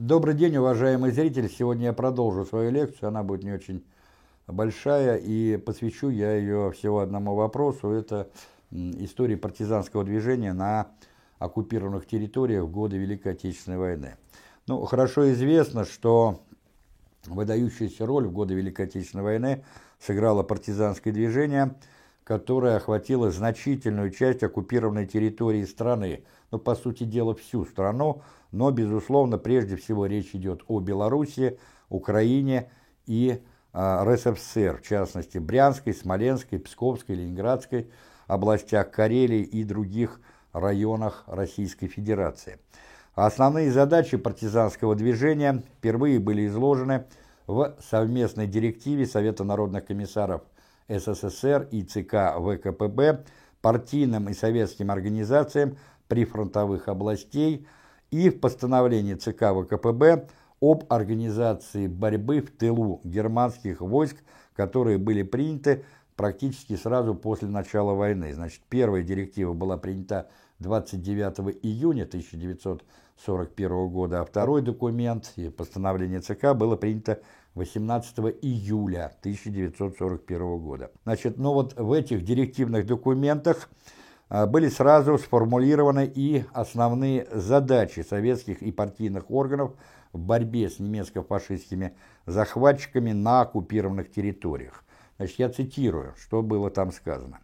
Добрый день, уважаемый зритель. Сегодня я продолжу свою лекцию. Она будет не очень большая, и посвящу я ее всего одному вопросу. Это истории партизанского движения на оккупированных территориях в годы Великой Отечественной войны. Ну, хорошо известно, что выдающуюся роль в годы Великой Отечественной войны сыграло партизанское движение, которое охватило значительную часть оккупированной территории страны, ну, по сути дела, всю страну, но, безусловно, прежде всего речь идет о Беларуси, Украине и э, РСФСР, в частности, Брянской, Смоленской, Псковской, Ленинградской областях Карелии и других районах Российской Федерации. Основные задачи партизанского движения впервые были изложены в совместной директиве Совета народных комиссаров СССР и ЦК ВКПБ партийным и советским организациям прифронтовых областей и в постановлении ЦК ВКПБ об организации борьбы в тылу германских войск, которые были приняты практически сразу после начала войны. Значит, первая директива была принята 29 июня 1941 года, а второй документ и постановление ЦК было принято 18 июля 1941 года. Значит, ну вот в этих директивных документах а, были сразу сформулированы и основные задачи советских и партийных органов в борьбе с немецко-фашистскими захватчиками на оккупированных территориях. Значит, я цитирую, что было там сказано.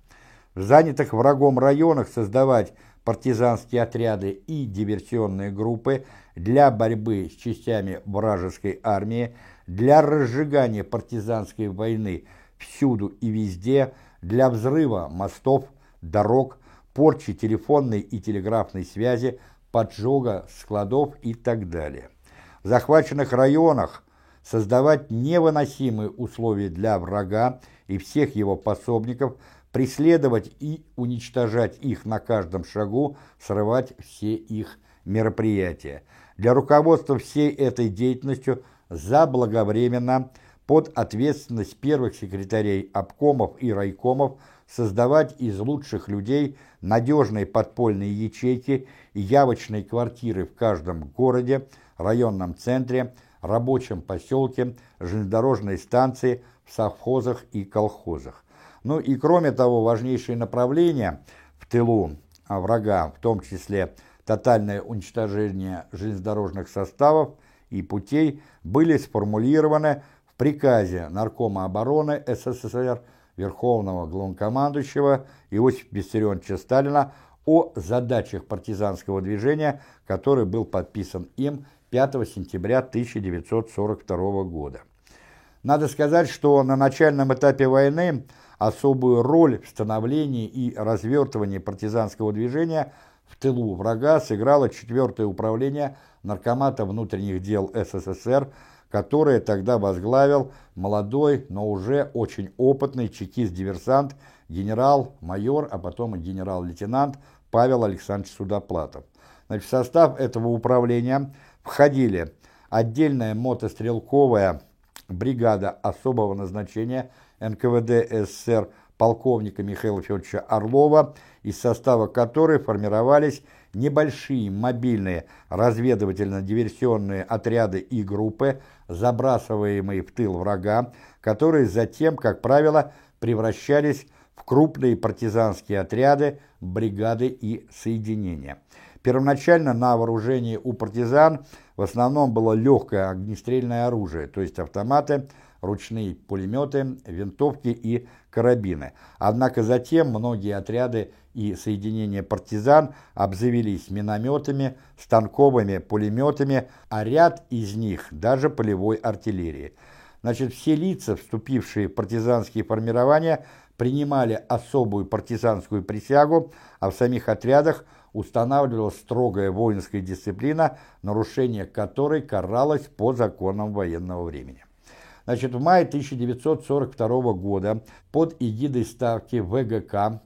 В занятых врагом районах создавать партизанские отряды и диверсионные группы для борьбы с частями вражеской армии, для разжигания партизанской войны всюду и везде, для взрыва мостов, дорог, порчи телефонной и телеграфной связи, поджога складов и так далее. В захваченных районах создавать невыносимые условия для врага и всех его пособников, преследовать и уничтожать их на каждом шагу, срывать все их мероприятия. Для руководства всей этой деятельностью заблаговременно под ответственность первых секретарей обкомов и райкомов создавать из лучших людей надежные подпольные ячейки и явочные квартиры в каждом городе, районном центре, рабочем поселке, железнодорожной станции, в совхозах и колхозах. Ну и кроме того, важнейшие направления в тылу врага, в том числе тотальное уничтожение железнодорожных составов и путей, были сформулированы в приказе Наркома обороны СССР Верховного Главнокомандующего Иосифа Виссарионовича Сталина о задачах партизанского движения, который был подписан им 5 сентября 1942 года. Надо сказать, что на начальном этапе войны особую роль в становлении и развертывании партизанского движения в тылу врага сыграло 4 управление Наркомата внутренних дел СССР, которое тогда возглавил молодой, но уже очень опытный чекист-диверсант, генерал-майор, а потом и генерал-лейтенант Павел Александрович Судоплатов. Значит, в состав этого управления входили отдельная мотострелковая бригада особого назначения НКВД СССР полковника Михаила Федоровича Орлова, из состава которой формировались небольшие мобильные разведывательно-диверсионные отряды и группы, забрасываемые в тыл врага, которые затем, как правило, превращались в крупные партизанские отряды, бригады и соединения. Первоначально на вооружении у партизан в основном было легкое огнестрельное оружие, то есть автоматы, ручные пулеметы, винтовки и карабины. Однако затем многие отряды и соединения партизан обзавелись минометами, станковыми пулеметами, а ряд из них даже полевой артиллерией. Значит, все лица, вступившие в партизанские формирования, принимали особую партизанскую присягу, а в самих отрядах устанавливалась строгая воинская дисциплина, нарушение которой каралось по законам военного времени. Значит, в мае 1942 года под эгидой ставки ВГК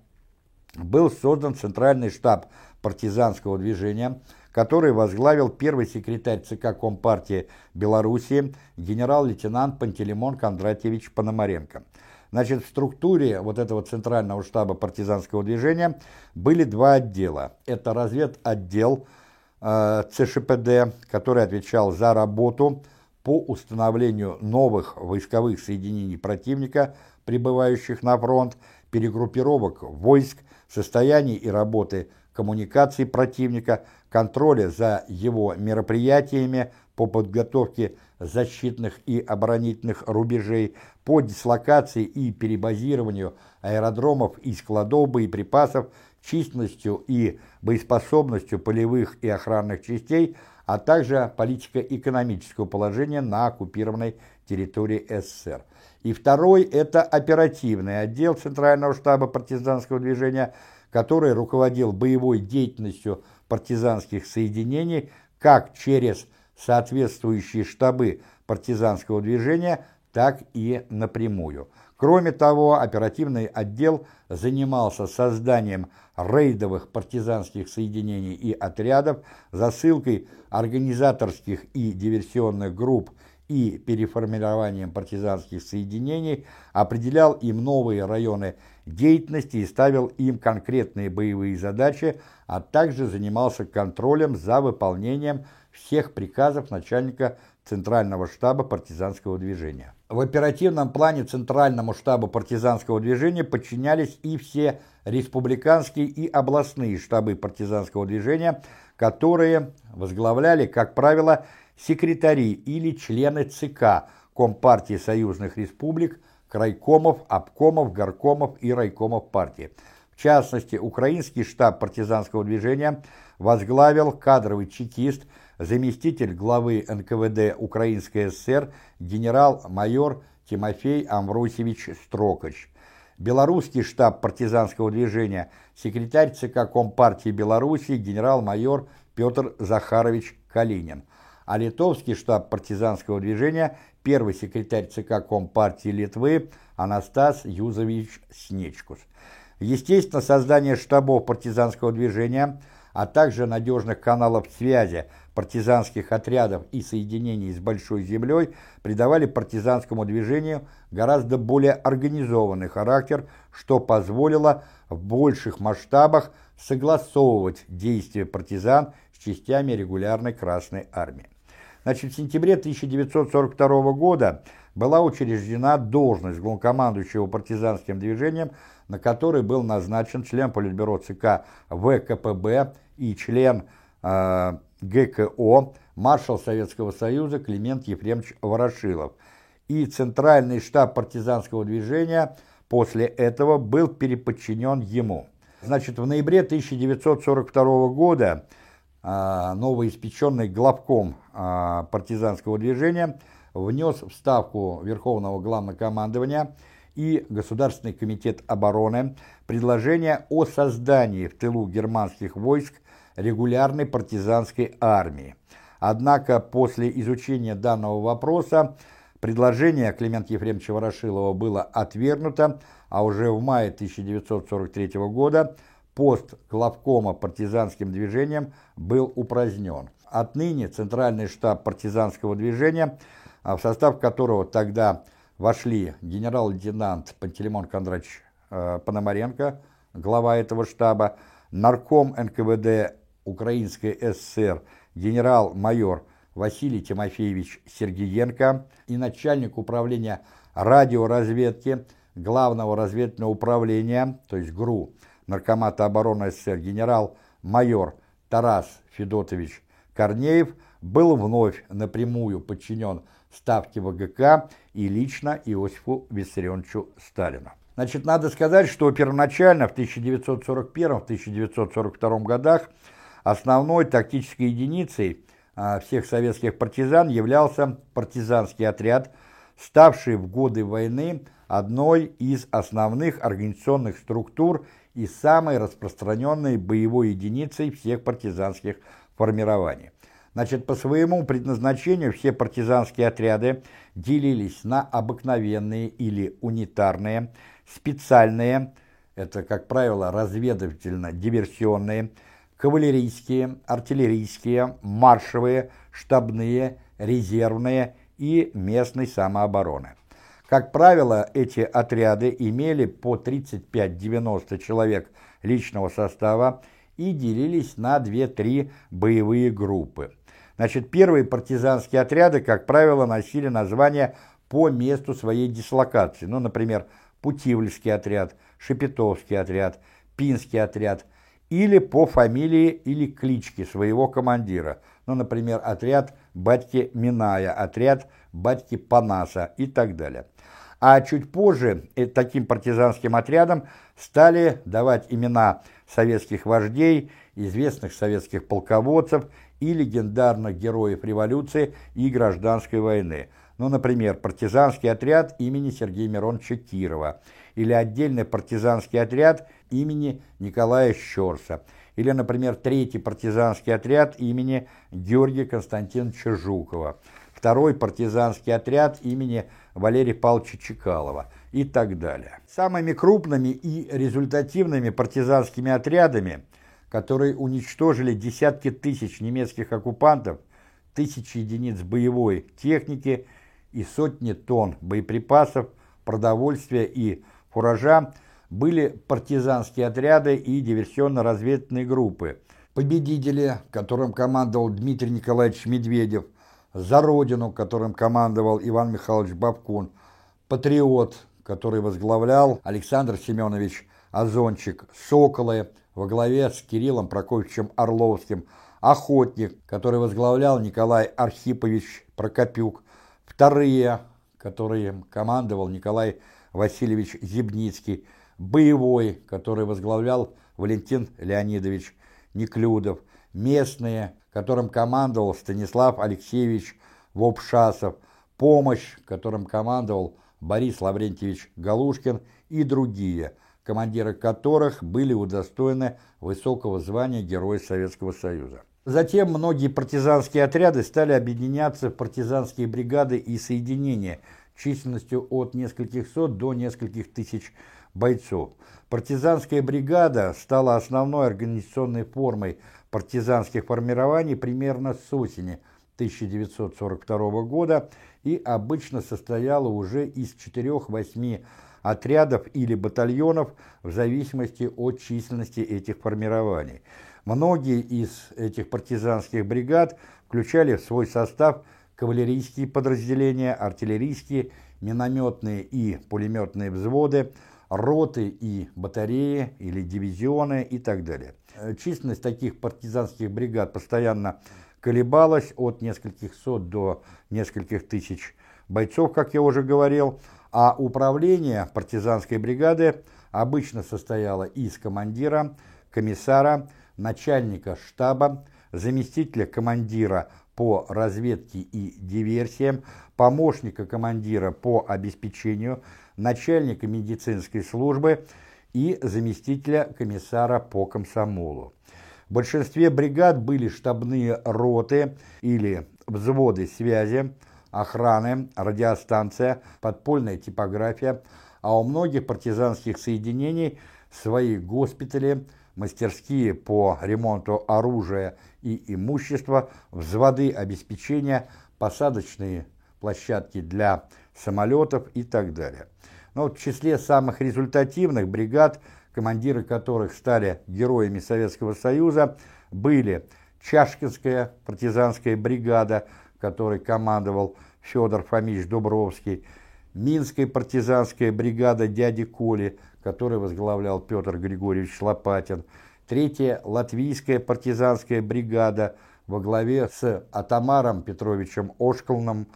был создан Центральный штаб партизанского движения, который возглавил первый секретарь ЦК Компартии Белоруссии генерал-лейтенант Пантелеймон Кондратьевич Пономаренко. Значит, в структуре вот этого Центрального штаба партизанского движения были два отдела. Это разведотдел, э, ЦШПД, который отвечал за работу по установлению новых войсковых соединений противника, прибывающих на фронт, перегруппировок войск, состояний и работы коммуникаций противника, контроля за его мероприятиями по подготовке защитных и оборонительных рубежей, по дислокации и перебазированию аэродромов и складов боеприпасов, численностью и боеспособностью полевых и охранных частей, а также политико-экономического положения на оккупированной территории СССР. И второй – это оперативный отдел Центрального штаба партизанского движения, который руководил боевой деятельностью партизанских соединений как через соответствующие штабы партизанского движения, так и напрямую. Кроме того, оперативный отдел занимался созданием рейдовых партизанских соединений и отрядов, засылкой организаторских и диверсионных групп и переформированием партизанских соединений, определял им новые районы деятельности и ставил им конкретные боевые задачи, а также занимался контролем за выполнением всех приказов начальника Центрального штаба партизанского движения. В оперативном плане Центральному штабу партизанского движения подчинялись и все республиканские и областные штабы партизанского движения, которые возглавляли, как правило, секретари или члены ЦК Компартии союзных республик, крайкомов, обкомов, горкомов и райкомов партии. В частности, украинский штаб партизанского движения возглавил кадровый чекист, заместитель главы НКВД Украинской ССР генерал-майор Тимофей Амвросевич Строкач. Белорусский штаб партизанского движения, секретарь ЦК Компартии Беларуси генерал-майор Петр Захарович Калинин а литовский штаб партизанского движения первый секретарь ЦК Компартии Литвы Анастас Юзович Снечкус. Естественно, создание штабов партизанского движения, а также надежных каналов связи партизанских отрядов и соединений с Большой Землей придавали партизанскому движению гораздо более организованный характер, что позволило в больших масштабах согласовывать действия партизан с частями регулярной Красной Армии. Значит, в сентябре 1942 года была учреждена должность главнокомандующего партизанским движением, на который был назначен член Политбюро ЦК ВКПБ и член э, ГКО, маршал Советского Союза Климент Ефремович Ворошилов. И Центральный штаб партизанского движения после этого был переподчинен ему. Значит, в ноябре 1942 года а, новоиспеченный главком а, партизанского движения внес в Ставку Верховного Главнокомандования и Государственный комитет обороны предложение о создании в тылу германских войск регулярной партизанской армии. Однако после изучения данного вопроса предложение Климента Ефремовича Ворошилова было отвергнуто, а уже в мае 1943 года пост главкома партизанским движением был упразднен. Отныне Центральный штаб партизанского движения, в состав которого тогда вошли генерал-лейтенант Пантелеймон Кондратьевич э, Пономаренко, глава этого штаба, нарком НКВД Украинской ССР генерал-майор Василий Тимофеевич Сергеенко и начальник управления радиоразведки Главного разведывательного управления, то есть ГРУ, Наркомата обороны СССР генерал-майор Тарас Федотович Корнеев был вновь напрямую подчинен Ставке ВГК и лично Иосифу Виссарионовичу Сталину. Значит, надо сказать, что первоначально в 1941-1942 годах основной тактической единицей а, всех советских партизан являлся партизанский отряд, ставший в годы войны одной из основных организационных структур и самой распространенной боевой единицей всех партизанских формирований. Значит, по своему предназначению все партизанские отряды делились на обыкновенные или унитарные, специальные, это, как правило, разведывательно-диверсионные, кавалерийские, артиллерийские, маршевые, штабные, резервные и местной самообороны. Как правило, эти отряды имели по 35-90 человек личного состава и делились на 2-3 боевые группы. Значит, первые партизанские отряды, как правило, носили название по месту своей дислокации. Ну, например, Путивльский отряд, Шепетовский отряд, Пинский отряд, или по фамилии или кличке своего командира. Ну, например, отряд батьки Миная, отряд батьки Панаса и так далее. А чуть позже таким партизанским отрядам стали давать имена советских вождей, известных советских полководцев и легендарных героев революции и гражданской войны. Ну, например, партизанский отряд имени Сергея Мироновича Кирова или отдельный партизанский отряд имени Николая Щерса или, например, третий партизанский отряд имени Георгия Константиновича Жукова, второй партизанский отряд имени Валерия Павловича Чекалова и так далее. Самыми крупными и результативными партизанскими отрядами, которые уничтожили десятки тысяч немецких оккупантов, тысячи единиц боевой техники и сотни тонн боеприпасов, продовольствия и фуража, были партизанские отряды и диверсионно-разведывательные группы. Победители, которым командовал Дмитрий Николаевич Медведев, за Родину, которым командовал Иван Михайлович Бабкун, Патриот, который возглавлял Александр Семенович Озончик, Соколы во главе с Кириллом Прокофьевичем Орловским, Охотник, который возглавлял Николай Архипович Прокопюк, вторые, которые командовал Николай Васильевич Зибницкий, Боевой, который возглавлял Валентин Леонидович Неклюдов, местные, которым командовал Станислав Алексеевич Вопшасов, помощь, которым командовал Борис Лаврентьевич Галушкин и другие, командиры которых были удостоены высокого звания Героя Советского Союза. Затем многие партизанские отряды стали объединяться в партизанские бригады и соединения численностью от нескольких сот до нескольких тысяч бойцов. Партизанская бригада стала основной организационной формой партизанских формирований примерно с осени 1942 года и обычно состояла уже из 4-8 отрядов или батальонов в зависимости от численности этих формирований. Многие из этих партизанских бригад включали в свой состав кавалерийские подразделения, артиллерийские, минометные и пулеметные взводы, роты и батареи или дивизионы и так далее. Э, численность таких партизанских бригад постоянно колебалась от нескольких сот до нескольких тысяч бойцов, как я уже говорил, а управление партизанской бригады обычно состояло из командира, комиссара, начальника штаба, заместителя командира по разведке и диверсиям, помощника командира по обеспечению, начальника медицинской службы и заместителя комиссара по комсомолу. В большинстве бригад были штабные роты или взводы связи, охраны, радиостанция, подпольная типография, а у многих партизанских соединений свои госпитали, мастерские по ремонту оружия и имущества, взводы обеспечения, посадочные площадки для самолетов и так далее. Но в числе самых результативных бригад, командиры которых стали героями Советского Союза, были Чашкинская партизанская бригада, которой командовал Федор Фомич Дубровский, Минская партизанская бригада дяди Коли, которую возглавлял Петр Григорьевич Лопатин, Третья Латвийская партизанская бригада во главе с Атамаром Петровичем Ошколным,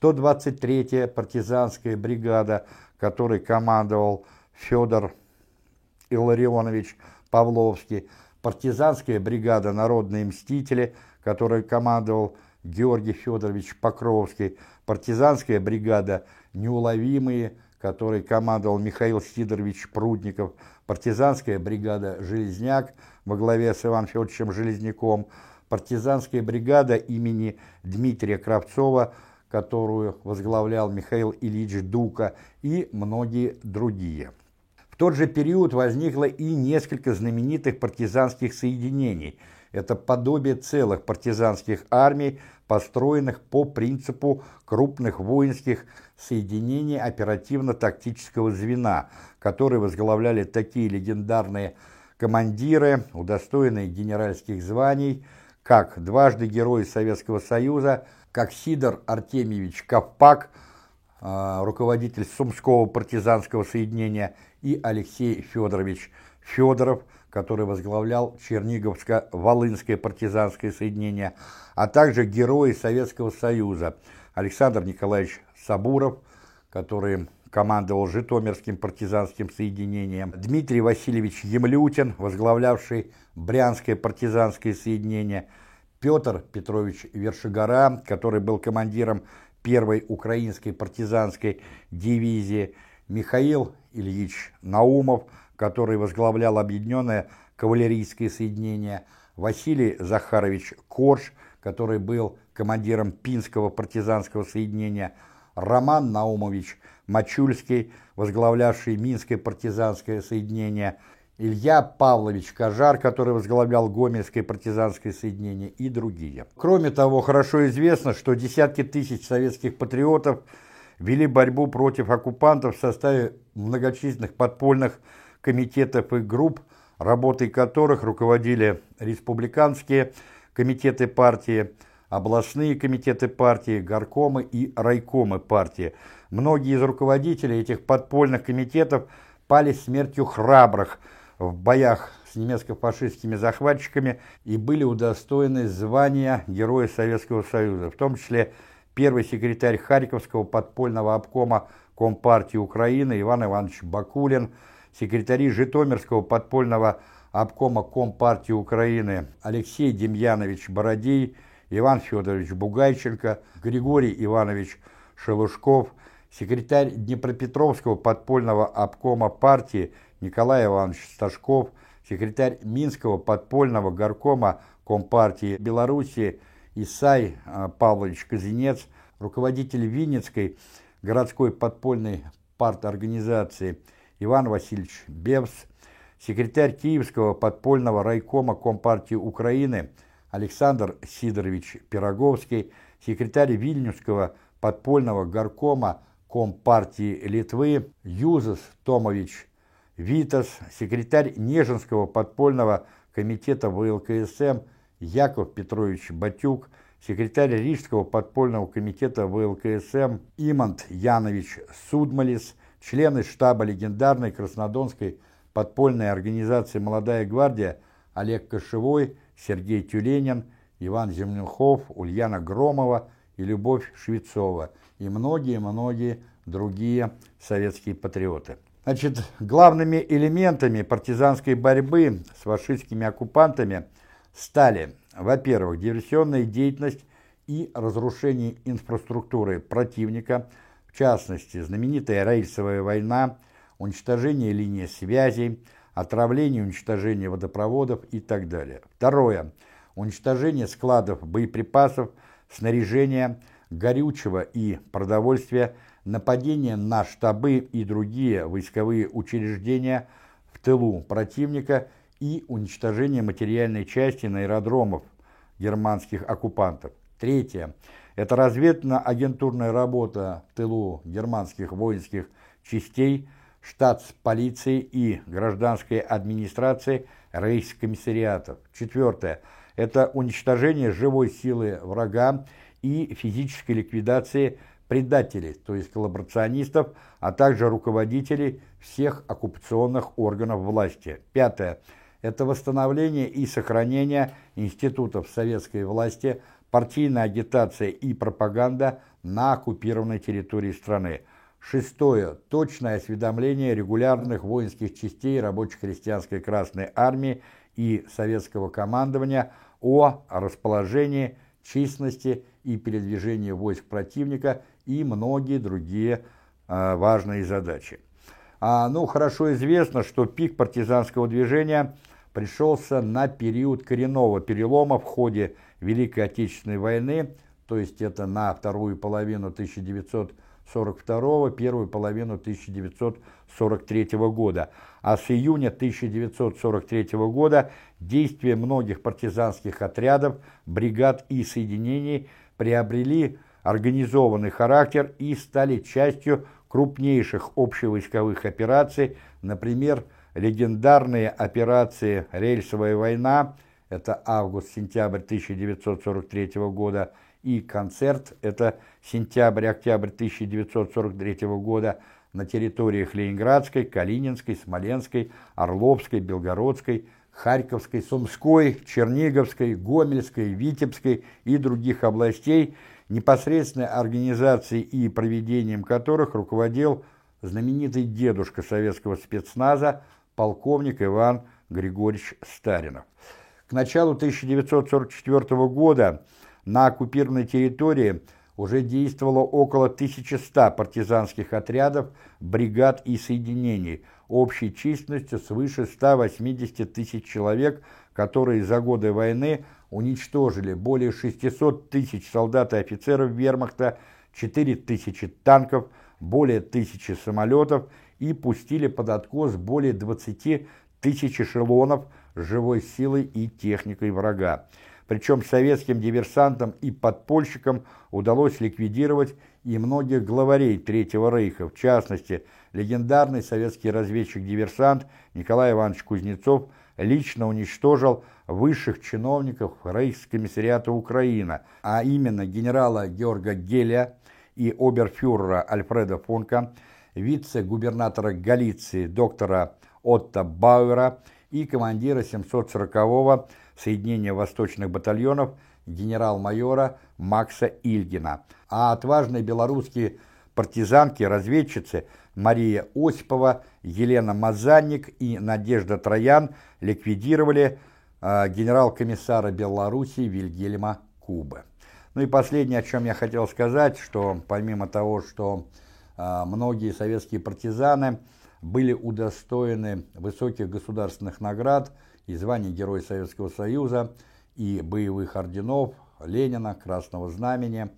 123-я партизанская бригада который командовал Федор Илларионович Павловский, партизанская бригада «Народные мстители», которой командовал Георгий Федорович Покровский, партизанская бригада «Неуловимые», которой командовал Михаил Сидорович Прудников, партизанская бригада «Железняк» во главе с Иваном Федоровичем Железняком, партизанская бригада имени Дмитрия Кравцова – которую возглавлял Михаил Ильич Дука, и многие другие. В тот же период возникло и несколько знаменитых партизанских соединений. Это подобие целых партизанских армий, построенных по принципу крупных воинских соединений оперативно-тактического звена, которые возглавляли такие легендарные командиры, удостоенные генеральских званий, как дважды Герой Советского Союза, как Сидор Артемьевич Ковпак, а, руководитель Сумского партизанского соединения, и Алексей Федорович Федоров, который возглавлял Черниговско-Волынское партизанское соединение, а также герои Советского Союза. Александр Николаевич Сабуров, который командовал Житомирским партизанским соединением, Дмитрий Васильевич Емлютин, возглавлявший Брянское партизанское соединение, Петр Петрович Вершигора, который был командиром первой украинской партизанской дивизии, Михаил Ильич Наумов, который возглавлял объединенное кавалерийское соединение, Василий Захарович Корж, который был командиром Пинского партизанского соединения, Роман Наумович Мачульский, возглавлявший Минское партизанское соединение, Илья Павлович Кожар, который возглавлял Гомельское партизанское соединение и другие. Кроме того, хорошо известно, что десятки тысяч советских патриотов вели борьбу против оккупантов в составе многочисленных подпольных комитетов и групп, работой которых руководили республиканские комитеты партии, областные комитеты партии, горкомы и райкомы партии. Многие из руководителей этих подпольных комитетов пали смертью храбрых в боях с немецко-фашистскими захватчиками и были удостоены звания Героя Советского Союза, в том числе первый секретарь Харьковского подпольного обкома Компартии Украины Иван Иванович Бакулин, секретари Житомирского подпольного обкома Компартии Украины Алексей Демьянович Бородей, Иван Федорович Бугайченко, Григорий Иванович Шелушков, секретарь Днепропетровского подпольного обкома партии Николай Иванович Сташков, секретарь Минского подпольного горкома Компартии Белоруссии Исай а, Павлович Казинец, руководитель Винницкой городской подпольной парторганизации Иван Васильевич Бевс, секретарь Киевского подпольного райкома Компартии Украины Александр Сидорович Пироговский, секретарь Вильнюсского подпольного горкома Компартии Литвы Юзас Томович Витас, секретарь Нежинского подпольного комитета ВЛКСМ Яков Петрович Батюк, секретарь Рижского подпольного комитета ВЛКСМ Имант Янович Судмалис, члены штаба легендарной Краснодонской подпольной организации «Молодая гвардия» Олег Кошевой, Сергей Тюленин, Иван Землюхов, Ульяна Громова и Любовь Швецова и многие-многие другие советские патриоты. Значит, главными элементами партизанской борьбы с фашистскими оккупантами – стали, во-первых, диверсионная деятельность и разрушение инфраструктуры противника, в частности, знаменитая рейсовая война, уничтожение линии связей, отравление уничтожение водопроводов и так далее. Второе. Уничтожение складов боеприпасов, снаряжения, горючего и продовольствия, нападение на штабы и другие войсковые учреждения в тылу противника и уничтожение материальной части на аэродромов германских оккупантов. Третье. Это разведно-агентурная работа в тылу германских воинских частей, штатс-полиции и гражданской администрации рейхскомиссариатов. Четвертое. Это уничтожение живой силы врага и физической ликвидации предателей, то есть коллаборационистов, а также руководителей всех оккупационных органов власти. Пятое это восстановление и сохранение институтов советской власти, партийная агитация и пропаганда на оккупированной территории страны. Шестое. Точное осведомление регулярных воинских частей рабоче-крестьянской Красной Армии и советского командования о расположении, численности и передвижении войск противника и многие другие э, важные задачи. А, ну, хорошо известно, что пик партизанского движения пришелся на период коренного перелома в ходе Великой Отечественной войны, то есть это на вторую половину 1942, первую половину 1943 года. А с июня 1943 года действия многих партизанских отрядов, бригад и соединений приобрели организованный характер и стали частью крупнейших общевойсковых операций, например, легендарные операции «Рельсовая война» это август-сентябрь 1943 года, и «Концерт» это сентябрь-октябрь 1943 года на территориях Ленинградской, Калининской, Смоленской, Орловской, Белгородской, Харьковской, Сумской, Черниговской, Гомельской, Витебской и других областей, непосредственной организацией и проведением которых руководил знаменитый дедушка советского спецназа, полковник Иван Григорьевич Старинов. К началу 1944 года на оккупированной территории уже действовало около 1100 партизанских отрядов, бригад и соединений, общей численностью свыше 180 тысяч человек, которые за годы войны уничтожили более 600 тысяч солдат и офицеров вермахта, 4 тысячи танков, более тысячи самолетов и пустили под откос более 20 тысяч эшелонов с живой силой и техникой врага. Причем советским диверсантам и подпольщикам удалось ликвидировать и многих главарей Третьего Рейха, в частности, легендарный советский разведчик-диверсант Николай Иванович Кузнецов лично уничтожил высших чиновников Рейхскомиссариата Украина, а именно генерала Георга Геля и оберфюрера Альфреда Фонка, вице-губернатора Галиции доктора Отто Бауэра и командира 740-го соединения восточных батальонов генерал-майора Макса Ильгина, а отважные белорусские партизанки-разведчицы Мария Осипова, Елена Мазанник и Надежда Троян ликвидировали э, генерал-комиссара Белоруссии Вильгельма Кубы. Ну и последнее, о чем я хотел сказать, что помимо того, что э, многие советские партизаны были удостоены высоких государственных наград и званий Героя Советского Союза, и боевых орденов Ленина, Красного Знамени,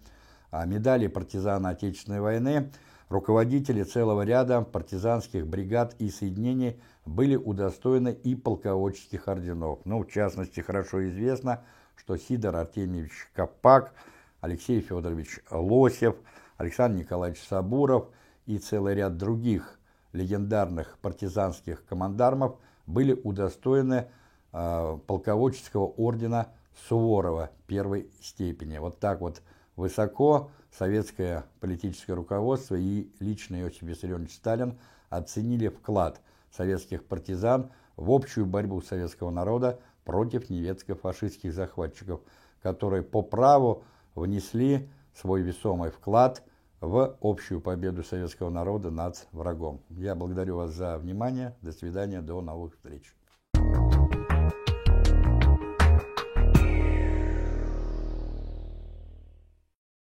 а медали партизана Отечественной войны, руководители целого ряда партизанских бригад и соединений были удостоены и полководческих орденов. Ну, в частности, хорошо известно, что Сидор Артемьевич Капак, Алексей Федорович Лосев, Александр Николаевич Сабуров и целый ряд других легендарных партизанских командармов были удостоены э, полководческого ордена Суворова первой степени. Вот так вот высоко советское политическое руководство и лично Иосиф Виссарионович Сталин оценили вклад советских партизан в общую борьбу советского народа против немецко-фашистских захватчиков, которые по праву внесли свой весомый вклад в общую победу советского народа над врагом. Я благодарю вас за внимание. До свидания, до новых встреч.